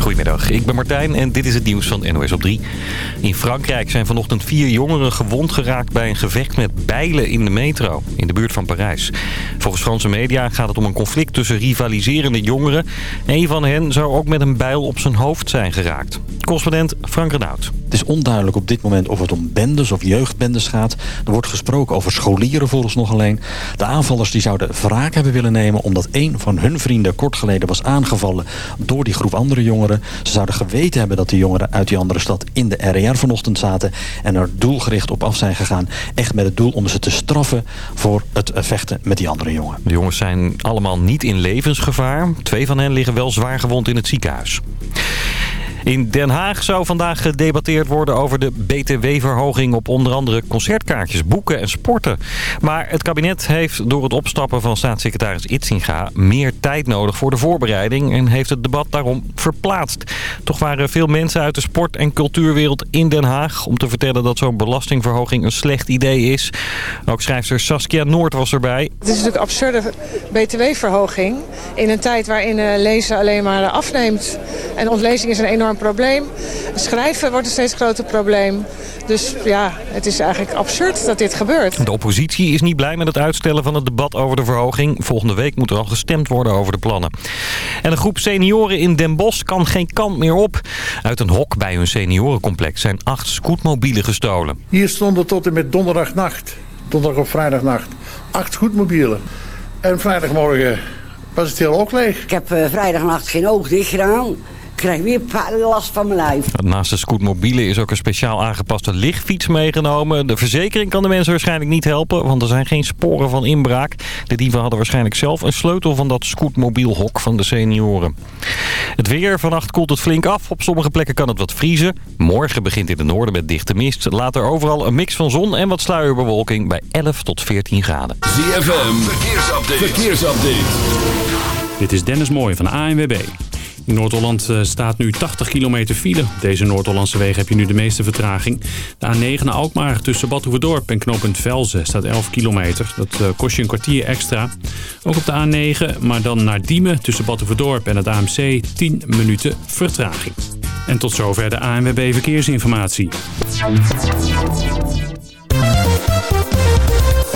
Goedemiddag, ik ben Martijn en dit is het nieuws van NOS op 3. In Frankrijk zijn vanochtend vier jongeren gewond geraakt bij een gevecht met bijlen in de metro in de buurt van Parijs. Volgens Franse media gaat het om een conflict tussen rivaliserende jongeren. Een van hen zou ook met een bijl op zijn hoofd zijn geraakt. Correspondent Frank Renaud. Het is onduidelijk op dit moment of het om bendes of jeugdbendes gaat. Er wordt gesproken over scholieren volgens nog alleen. De aanvallers die zouden wraak hebben willen nemen... omdat een van hun vrienden kort geleden was aangevallen door die groep andere jongeren. Ze zouden geweten hebben dat de jongeren uit die andere stad in de RER vanochtend zaten... en er doelgericht op af zijn gegaan. Echt met het doel om ze te straffen voor het vechten met die andere jongen. De jongens zijn allemaal niet in levensgevaar. Twee van hen liggen wel zwaar gewond in het ziekenhuis. In Den Haag zou vandaag gedebatteerd worden over de btw-verhoging op onder andere concertkaartjes, boeken en sporten. Maar het kabinet heeft door het opstappen van staatssecretaris Itzinga meer tijd nodig voor de voorbereiding en heeft het debat daarom verplaatst. Toch waren veel mensen uit de sport- en cultuurwereld in Den Haag om te vertellen dat zo'n belastingverhoging een slecht idee is. Ook schrijfster Saskia Noord was erbij. Het is natuurlijk absurde btw-verhoging in een tijd waarin lezen alleen maar afneemt. En ontlezing is een enorm probleem. Schrijven wordt een steeds groter probleem. Dus ja, het is eigenlijk absurd dat dit gebeurt. De oppositie is niet blij met het uitstellen van het debat over de verhoging. Volgende week moet er al gestemd worden over de plannen. En een groep senioren in Den Bosch kan geen kant meer op. Uit een hok bij hun seniorencomplex zijn acht scootmobielen gestolen. Hier stonden tot en met donderdagnacht, donderdag of vrijdagnacht, acht scootmobielen. En vrijdagmorgen was het heel ook leeg. Ik heb uh, vrijdagnacht geen oog dicht gedaan krijg weer last van mijn lijf. Naast de scootmobiele is ook een speciaal aangepaste lichtfiets meegenomen. De verzekering kan de mensen waarschijnlijk niet helpen, want er zijn geen sporen van inbraak. De dieven hadden waarschijnlijk zelf een sleutel van dat scootmobielhok van de senioren. Het weer, vannacht koelt het flink af. Op sommige plekken kan het wat vriezen. Morgen begint in het noorden met dichte mist. Later overal een mix van zon en wat sluierbewolking bij 11 tot 14 graden. ZFM, verkeersupdate. verkeersupdate. Dit is Dennis Mooij van de ANWB. In Noord-Holland eh, staat nu 80 kilometer file. Deze Noord-Hollandse wegen heb je nu de meeste vertraging. De A9 naar Alkmaar tussen Badhoevedorp en knooppunt Velzen staat 11 kilometer. Dat eh, kost je een kwartier extra. Ook op de A9, maar dan naar Diemen tussen Badhoevedorp en het AMC 10 minuten vertraging. En tot zover de ANWB Verkeersinformatie.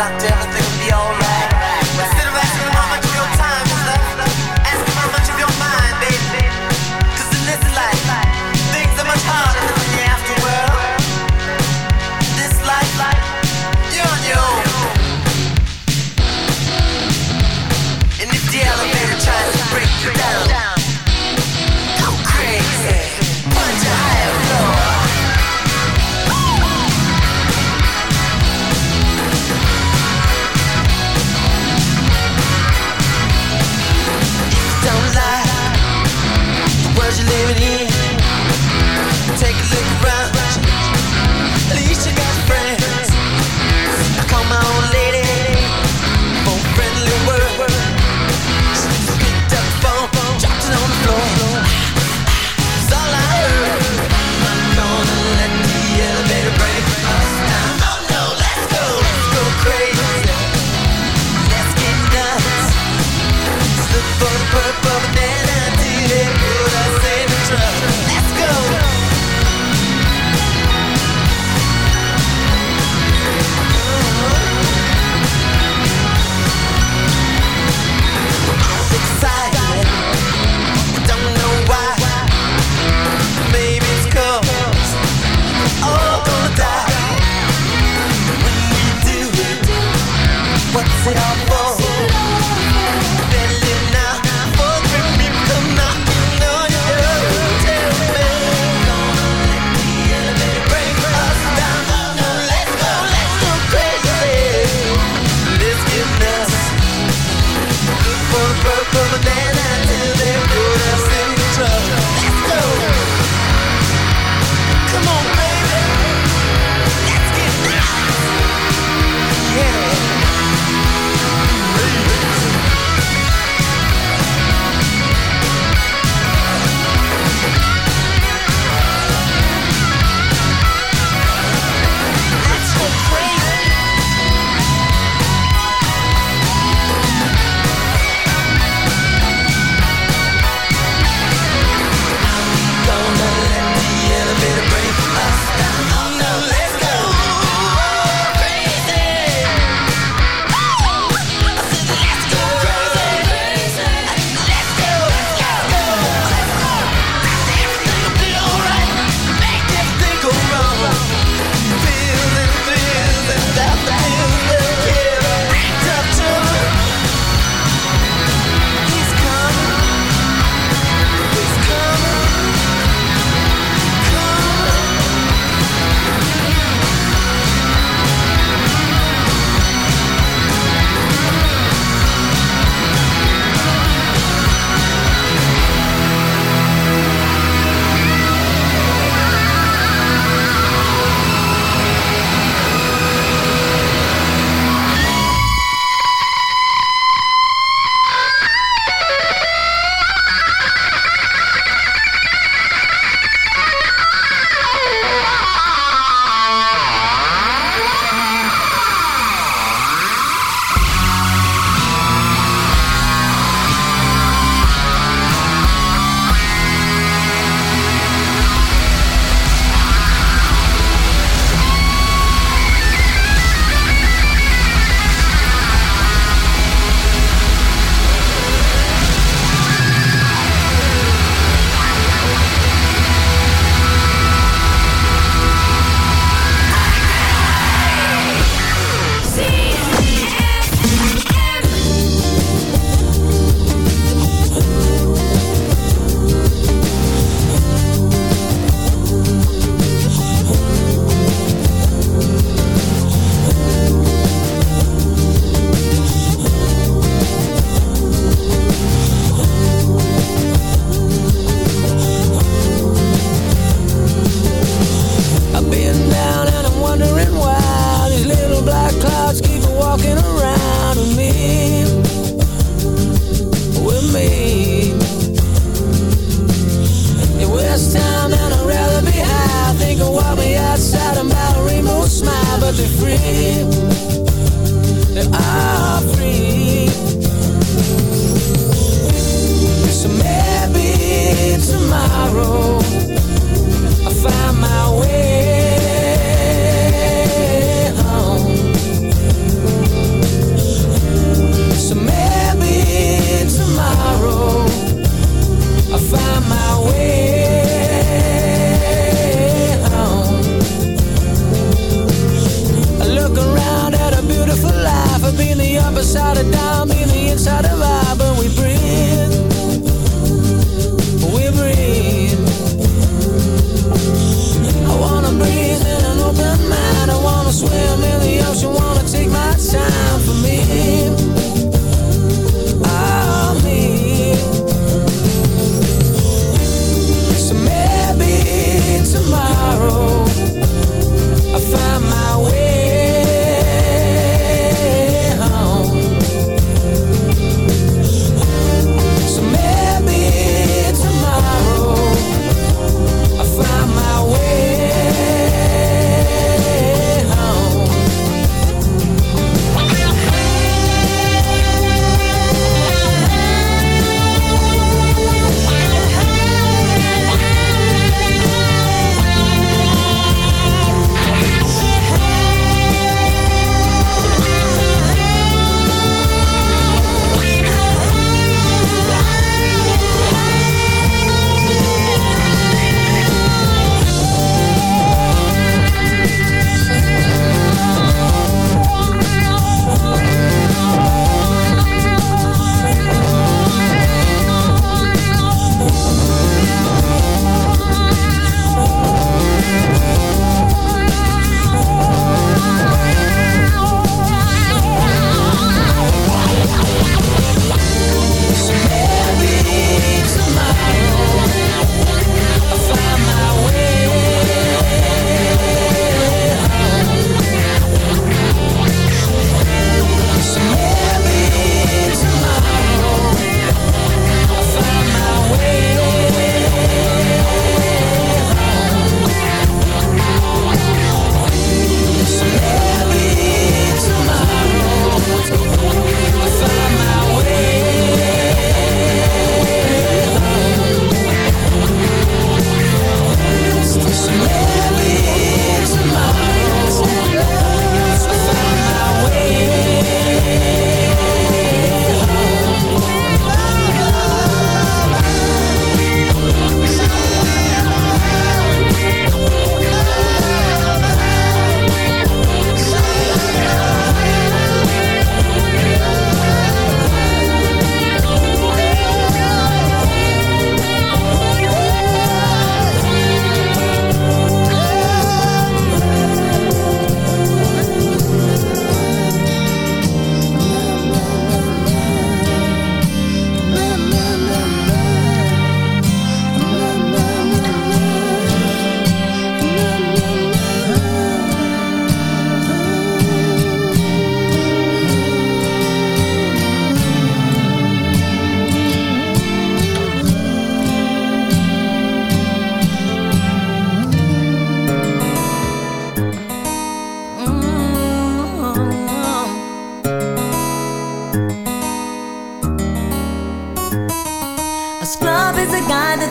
docteur be free. They are free. So maybe tomorrow I'll find my way. inside of dime, in the inside of I.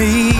me.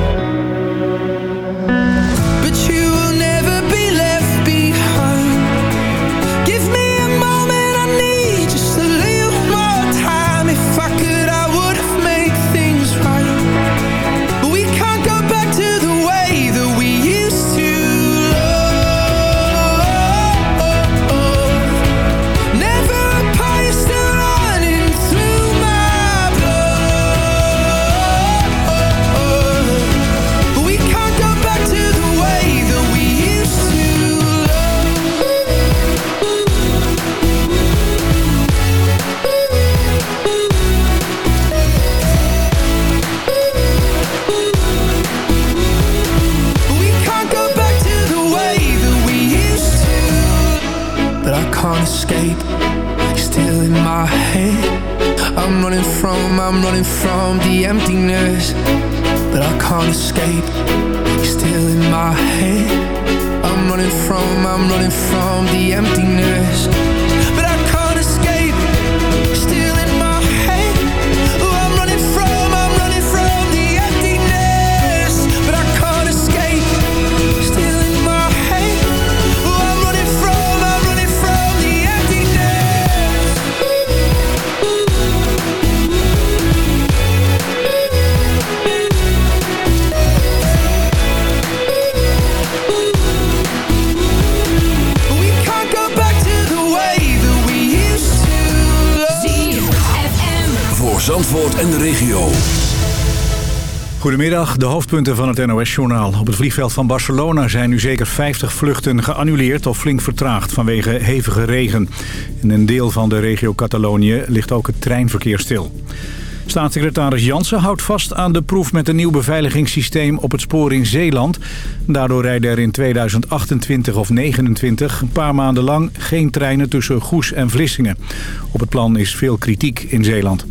Goedemiddag, de hoofdpunten van het NOS-journaal. Op het vliegveld van Barcelona zijn nu zeker 50 vluchten geannuleerd of flink vertraagd vanwege hevige regen. In een deel van de regio Catalonië ligt ook het treinverkeer stil. Staatssecretaris Jansen houdt vast aan de proef met een nieuw beveiligingssysteem op het spoor in Zeeland. Daardoor rijden er in 2028 of 2029 een paar maanden lang geen treinen tussen Goes en Vlissingen. Op het plan is veel kritiek in Zeeland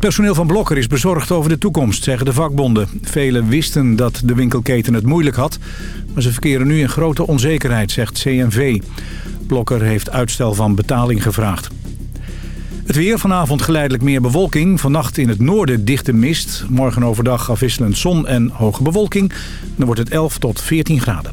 personeel van Blokker is bezorgd over de toekomst, zeggen de vakbonden. Velen wisten dat de winkelketen het moeilijk had, maar ze verkeren nu in grote onzekerheid, zegt CNV. Blokker heeft uitstel van betaling gevraagd. Het weer vanavond geleidelijk meer bewolking. Vannacht in het noorden dichte mist. Morgen overdag afwisselend zon en hoge bewolking. Dan wordt het 11 tot 14 graden.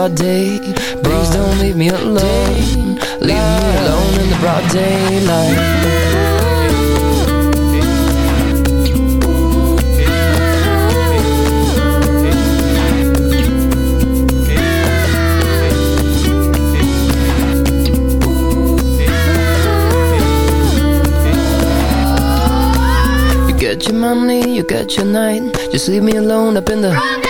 Broad day. Please don't leave me alone. Leave me alone in the broad daylight. You get your money, you get your night. Just leave me alone up in the.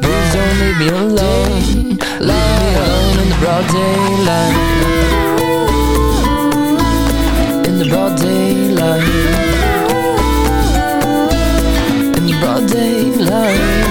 Don't leave me alone. Leave me alone in the broad daylight. In the broad daylight. In the broad daylight.